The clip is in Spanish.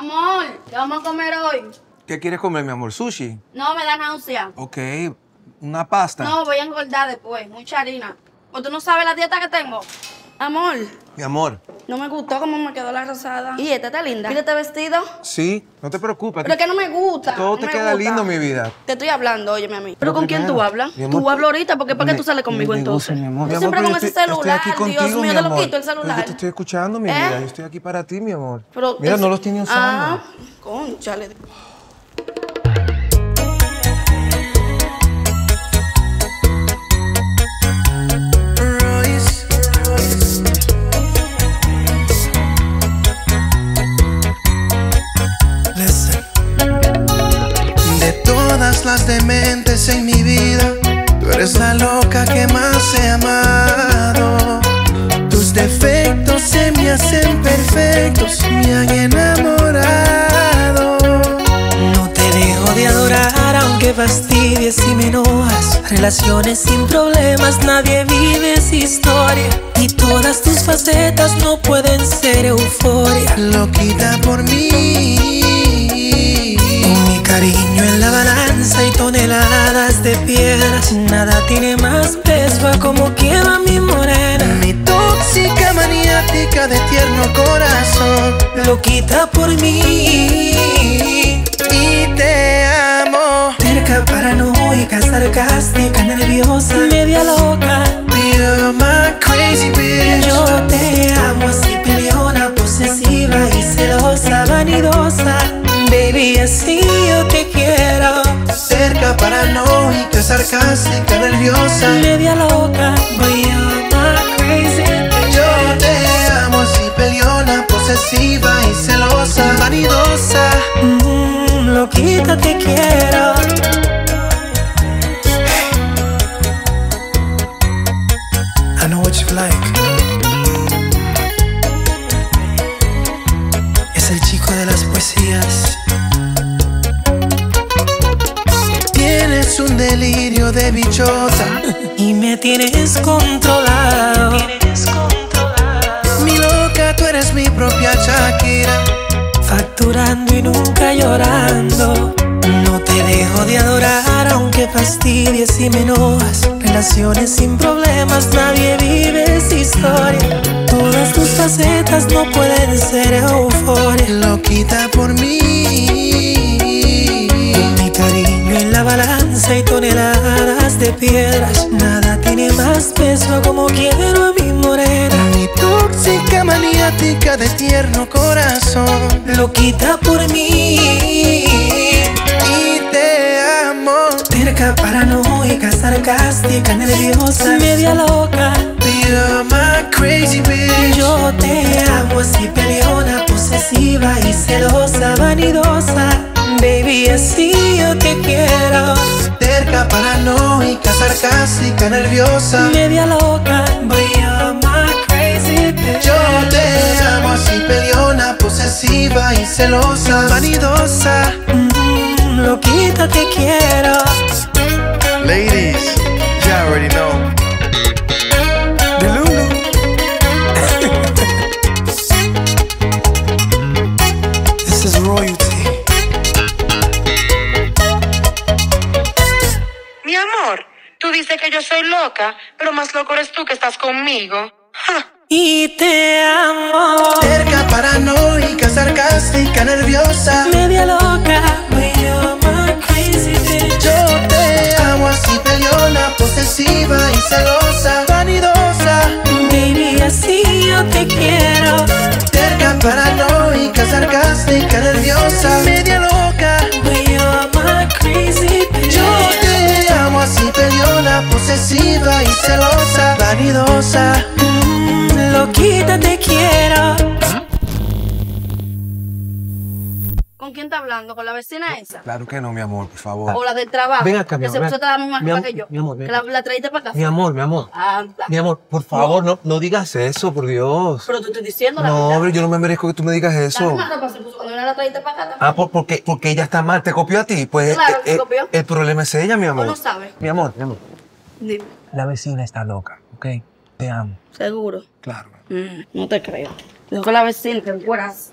Amor, ¿qué vamos a comer hoy? ¿Qué quieres comer, mi amor? ¿Sushi? No, me da náusea. Ok. ¿Una pasta? No, voy a engordar después. Mucha harina. ¿O tú no sabes la dieta que tengo? Amor, Mi amor. No me gustó cómo me quedó la rosada. ¿Y esta está linda? Mira este vestido. Sí, no te preocupes. Pero es que no me gusta. Todo no te queda gusta. lindo, mi vida. Te estoy hablando, óyeme a mí. ¿Pero Pero con quién tú hablas? amor, Tú hablas ahorita, porque ¿para qué tú sales conmigo entonces? mi amor. Mi amor, siempre con yo ese celular, Estoy aquí contigo, Dios mío, mi te lo quito el Pero celular. Yo te estoy escuchando, mi ¿Eh? vida. Yo estoy aquí para ti, mi amor. Pero Mira, es- no los tiene usando. Ah, conchale. Todas las dementes en mi vida, tú eres la loca que más he amado. Tus defectos se me hacen perfectos, me han enamorado. No te dejo de adorar aunque fastidies y me enojas. Relaciones sin problemas, nadie vive esa historia. Y todas tus facetas no pueden ser euforia. Loquita por mí. Con mi cariño en la y toneladas de piedras. Nada tiene más peso a como quiero a mi morena. Mi tóxica maniática de tierno corazón. Loquita por mí. Y te amo. Terca, paranoica, sarcástica, nerviosa, media loca. You're my crazy bitch. Yo te amo así peleona, posesiva y celosa, vanidosa. Baby, así. Cerca, paranoica, sarcástica, nerviosa, media loca. Boy, you're my crazy. Yo te amo así peleona, posesiva y celosa, vanidosa. Mm, loquita te quiero. I know what you like. Es el chico de las poesías. Un delirio de bichota y me tienes controlado. Mi loca, tú eres mi propia Shakira. Facturando y nunca llorando. No te dejo de adorar aunque fastidies y me enojas. Relaciones sin problemas, nadie vive esa historia. Todas tus facetas no pueden ser. A como quiero a mi morena. Mi tóxica maniática de tierno corazón. Loquita por mí. Y te amo. Terca, paranoica, sarcástica, nerviosa, media loca. You're my crazy bitch. Yo te amo así peleona, posesiva y celosa, vanidosa. Baby, así yo te quiero. Terca, paranoica, sarcástica, nerviosa, media loca. Boy, you're my crazy bitch. Yo te amo así peleona, posesiva y celosa, vanidosa. Tú dices que yo soy loca, pero más loco eres tú que estás conmigo. Ja. Y te amo. Cerca, paranoica, sarcástica, nerviosa. Media loca. You're my crazy bitch. Yo te amo así peleona, posesiva y celosa. Vanidosa. Baby, así yo te quiero. Cerca, paranoica, sarcástica, nerviosa. Media loca. Posesiva y celosa. Vanidosa. Mm, loquita te quiero. ¿Con quién está hablando? ¿Con la vecina esa? Claro que no, mi amor, por favor. ¿O la del trabajo? Ven acá, mi Que amor, se ven. puso la misma Mi que yo. mi amor. Que la, la traíste para acá. Mi amor, mi amor. Anda. Mi amor, por favor, no, no digas eso, por Dios. Pero te estoy diciendo la No, verdad. hombre, yo no me merezco que tú me digas La eso. misma ropa se puso cuando la traíste para acá. Ah, por- porque, porque ella está mal, te copió a ti. Pues Claro, eh, te eh, copió. el problema es ella, mi amor. no sabe? Mi amor, mi amor. Dime. La vecina está loca, ¿ok? Te amo. Seguro. Claro. Mm, no te creo. Dijo que la vecina que encueras.